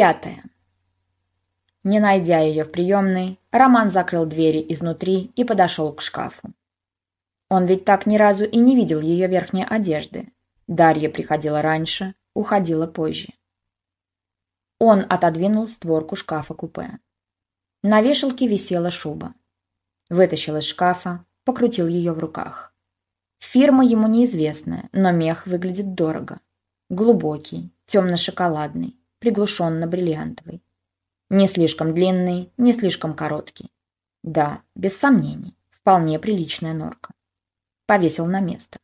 Пятое. Не найдя ее в приемной, Роман закрыл двери изнутри и подошел к шкафу. Он ведь так ни разу и не видел ее верхней одежды. Дарья приходила раньше, уходила позже. Он отодвинул створку шкафа-купе. На вешалке висела шуба. Вытащил из шкафа, покрутил ее в руках. Фирма ему неизвестная, но мех выглядит дорого. Глубокий, темно-шоколадный, приглушенно-бриллиантовый. Не слишком длинный, не слишком короткий. Да, без сомнений, вполне приличная норка. Повесил на место.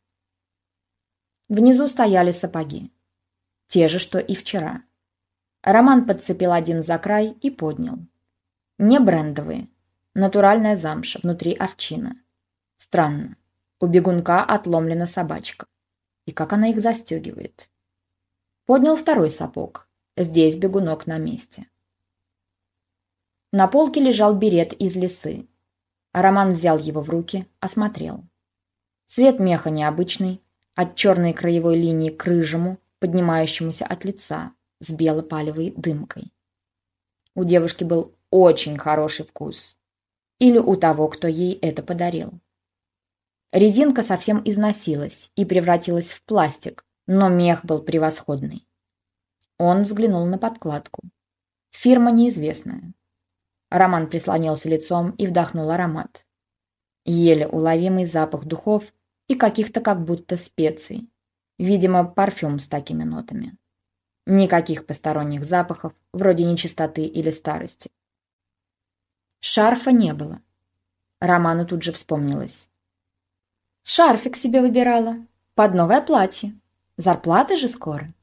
Внизу стояли сапоги. Те же, что и вчера. Роман подцепил один за край и поднял. Не брендовые. Натуральная замша, внутри овчина. Странно. У бегунка отломлена собачка. И как она их застегивает? Поднял второй сапог. Здесь бегунок на месте. На полке лежал берет из лисы. Роман взял его в руки, осмотрел. Цвет меха необычный, от черной краевой линии к рыжему, поднимающемуся от лица, с бело-палевой дымкой. У девушки был очень хороший вкус. Или у того, кто ей это подарил. Резинка совсем износилась и превратилась в пластик, но мех был превосходный. Он взглянул на подкладку. Фирма неизвестная. Роман прислонился лицом и вдохнул аромат. Еле уловимый запах духов и каких-то как будто специй. Видимо, парфюм с такими нотами. Никаких посторонних запахов, вроде нечистоты или старости. Шарфа не было. Роману тут же вспомнилось. Шарфик себе выбирала. Под новое платье. Зарплата же скоро.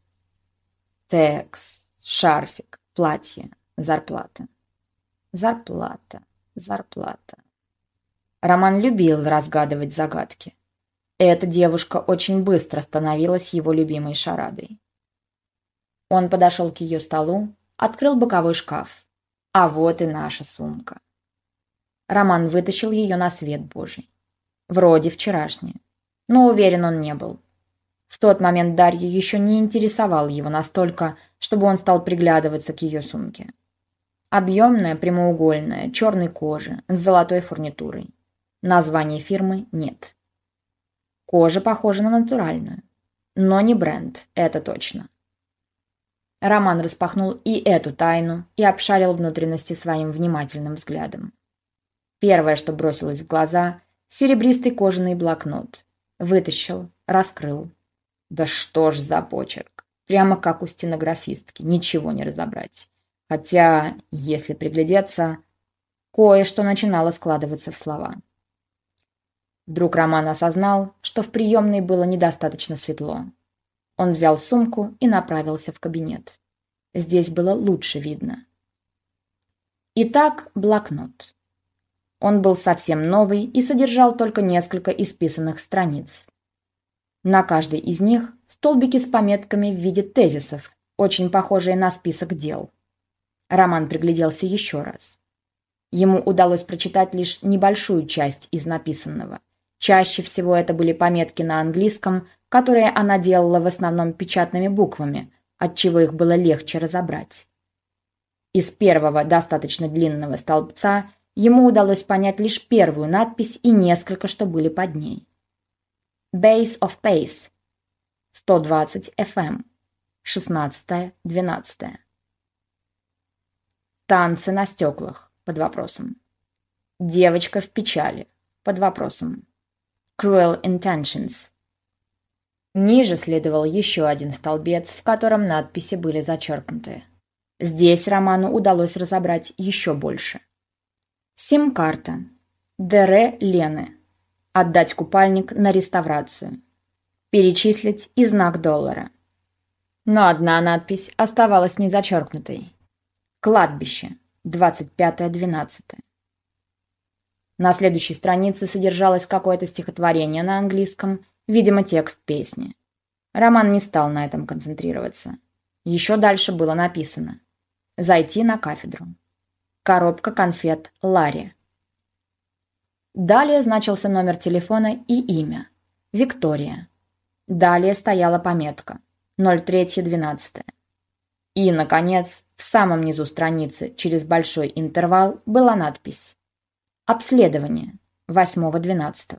Текс, шарфик, платье, зарплата. Зарплата, зарплата. Роман любил разгадывать загадки. Эта девушка очень быстро становилась его любимой шарадой. Он подошел к ее столу, открыл боковой шкаф. А вот и наша сумка. Роман вытащил ее на свет Божий. Вроде вчерашняя. Но уверен он не был. В тот момент Дарья еще не интересовал его настолько, чтобы он стал приглядываться к ее сумке. Объемная, прямоугольная, черной кожи, с золотой фурнитурой. Названия фирмы нет. Кожа похожа на натуральную. Но не бренд, это точно. Роман распахнул и эту тайну и обшарил внутренности своим внимательным взглядом. Первое, что бросилось в глаза – серебристый кожаный блокнот. Вытащил, раскрыл, да что ж за почерк. Прямо как у стенографистки, ничего не разобрать. Хотя, если приглядеться, кое-что начинало складываться в слова. Вдруг Роман осознал, что в приемной было недостаточно светло. Он взял сумку и направился в кабинет. Здесь было лучше видно. Итак, блокнот. Он был совсем новый и содержал только несколько исписанных страниц. На каждой из них столбики с пометками в виде тезисов, очень похожие на список дел. Роман пригляделся еще раз. Ему удалось прочитать лишь небольшую часть из написанного. Чаще всего это были пометки на английском, которые она делала в основном печатными буквами, отчего их было легче разобрать. Из первого достаточно длинного столбца ему удалось понять лишь первую надпись и несколько, что были под ней. Base of Pace 120 FM 16-12 Танцы на стеклах под вопросом. Девочка в печали под вопросом. Cruel Intentions. Ниже следовал еще один столбец, в котором надписи были зачеркнуты. Здесь Роману удалось разобрать еще больше. Сим-карта. Дере Лены. Отдать купальник на реставрацию. Перечислить и знак доллара. Но одна надпись оставалась незачеркнутой. Кладбище. 25.12. На следующей странице содержалось какое-то стихотворение на английском, видимо, текст песни. Роман не стал на этом концентрироваться. Еще дальше было написано «Зайти на кафедру». Коробка конфет Ларри. Далее значился номер телефона и имя. Виктория. Далее стояла пометка 03.12. И, наконец, в самом низу страницы через большой интервал была надпись «Обследование 8.12».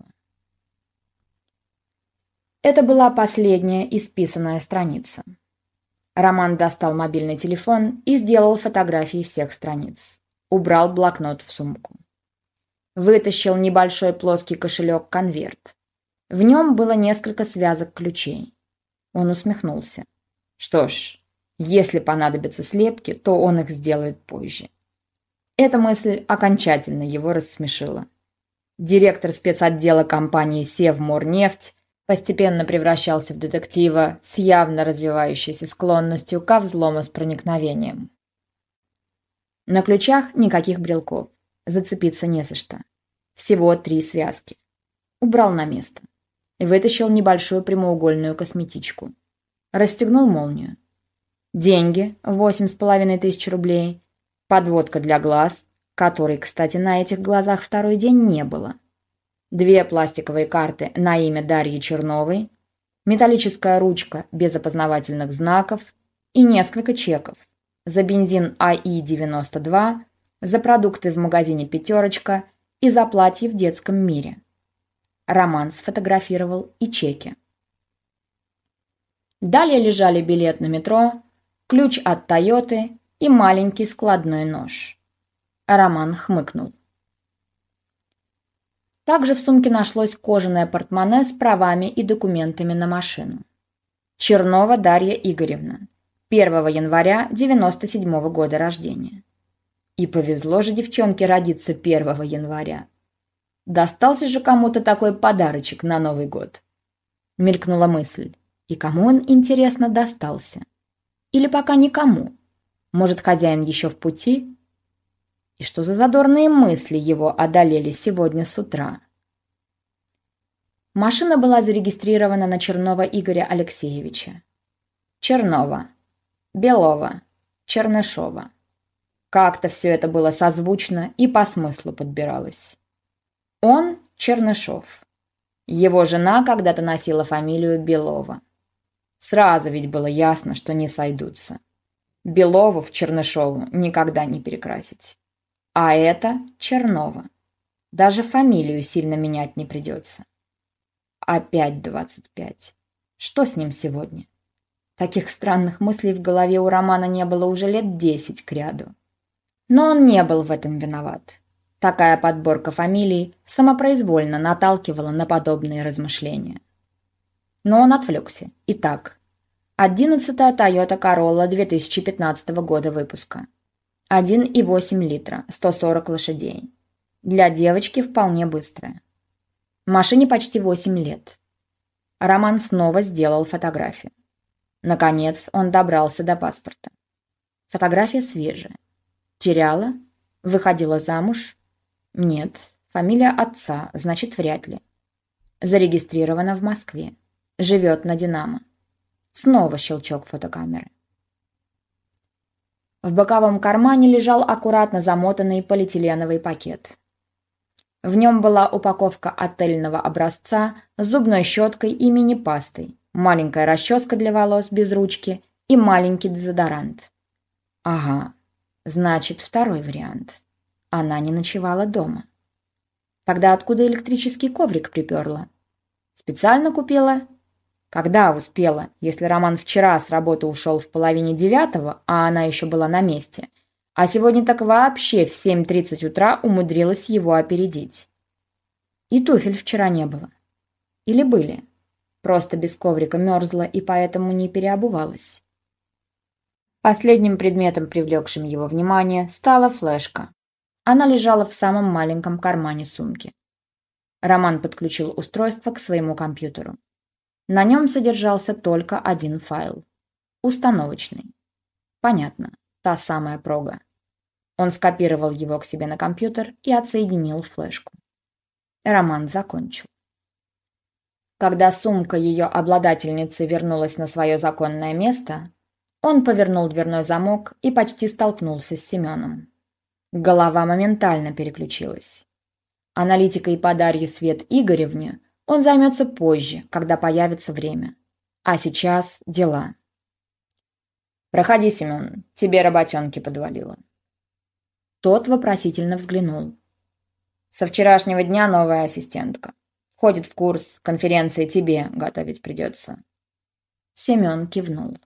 Это была последняя исписанная страница. Роман достал мобильный телефон и сделал фотографии всех страниц. Убрал блокнот в сумку. Вытащил небольшой плоский кошелек-конверт. В нем было несколько связок ключей. Он усмехнулся. Что ж, если понадобятся слепки, то он их сделает позже. Эта мысль окончательно его рассмешила. Директор спецотдела компании «Севморнефть» постепенно превращался в детектива с явно развивающейся склонностью ко взлому с проникновением. На ключах никаких брелков. Зацепиться не за что. Всего три связки. Убрал на место. И вытащил небольшую прямоугольную косметичку. Расстегнул молнию. Деньги – восемь с половиной тысяч рублей. Подводка для глаз, которой, кстати, на этих глазах второй день не было. Две пластиковые карты на имя Дарьи Черновой, металлическая ручка без опознавательных знаков и несколько чеков – за бензин АИ-92, за продукты в магазине «Пятерочка» и за платье в детском мире. Роман сфотографировал и чеки. Далее лежали билет на метро, ключ от «Тойоты» и маленький складной нож. Роман хмыкнул. Также в сумке нашлось кожаное портмоне с правами и документами на машину. Чернова Дарья Игоревна, 1 января 97 -го года рождения. И повезло же девчонке родиться 1 января. Достался же кому-то такой подарочек на Новый год. Мелькнула мысль. И кому он, интересно, достался? Или пока никому? Может, хозяин еще в пути? И что за задорные мысли его одолели сегодня с утра? Машина была зарегистрирована на Чернова Игоря Алексеевича. Чернова. Белова, Чернышова. Как-то все это было созвучно и по смыслу подбиралось. Он Чернышов. Его жена когда-то носила фамилию Белова. Сразу ведь было ясно, что не сойдутся. Белову в Чернышову никогда не перекрасить. А это Чернова. Даже фамилию сильно менять не придется. Опять двадцать пять. Что с ним сегодня? Таких странных мыслей в голове у Романа не было уже лет десять кряду. Но он не был в этом виноват. Такая подборка фамилий самопроизвольно наталкивала на подобные размышления. Но он отвлекся. Итак, одиннадцатая Toyota Corolla 2015 года выпуска. 1,8 литра, 140 лошадей. Для девочки вполне быстрая. Машине почти 8 лет. Роман снова сделал фотографию. Наконец он добрался до паспорта. Фотография свежая. Теряла? Выходила замуж? Нет. Фамилия отца, значит, вряд ли. Зарегистрирована в Москве. Живет на «Динамо». Снова щелчок фотокамеры. В боковом кармане лежал аккуратно замотанный полиэтиленовый пакет. В нем была упаковка отельного образца с зубной щеткой и мини-пастой, маленькая расческа для волос без ручки и маленький дезодорант. Ага, значит, второй вариант. Она не ночевала дома. Тогда откуда электрический коврик приперла? Специально купила? Когда успела, если Роман вчера с работы ушел в половине девятого, а она еще была на месте, а сегодня так вообще в 7.30 утра умудрилась его опередить? И туфель вчера не было. Или были? Просто без коврика мерзла и поэтому не переобувалась. Последним предметом, привлекшим его внимание, стала флешка. Она лежала в самом маленьком кармане сумки. Роман подключил устройство к своему компьютеру. На нем содержался только один файл. Установочный. Понятно, та самая прога. Он скопировал его к себе на компьютер и отсоединил флешку. Роман закончил. Когда сумка ее обладательницы вернулась на свое законное место, он повернул дверной замок и почти столкнулся с Семеном. Голова моментально переключилась. Аналитикой по Дарье Свет Игоревне он займется позже, когда появится время. А сейчас дела. «Проходи, Семен, тебе работенки подвалило». Тот вопросительно взглянул. «Со вчерашнего дня новая ассистентка. Ходит в курс, конференции тебе готовить придется». Семен кивнул.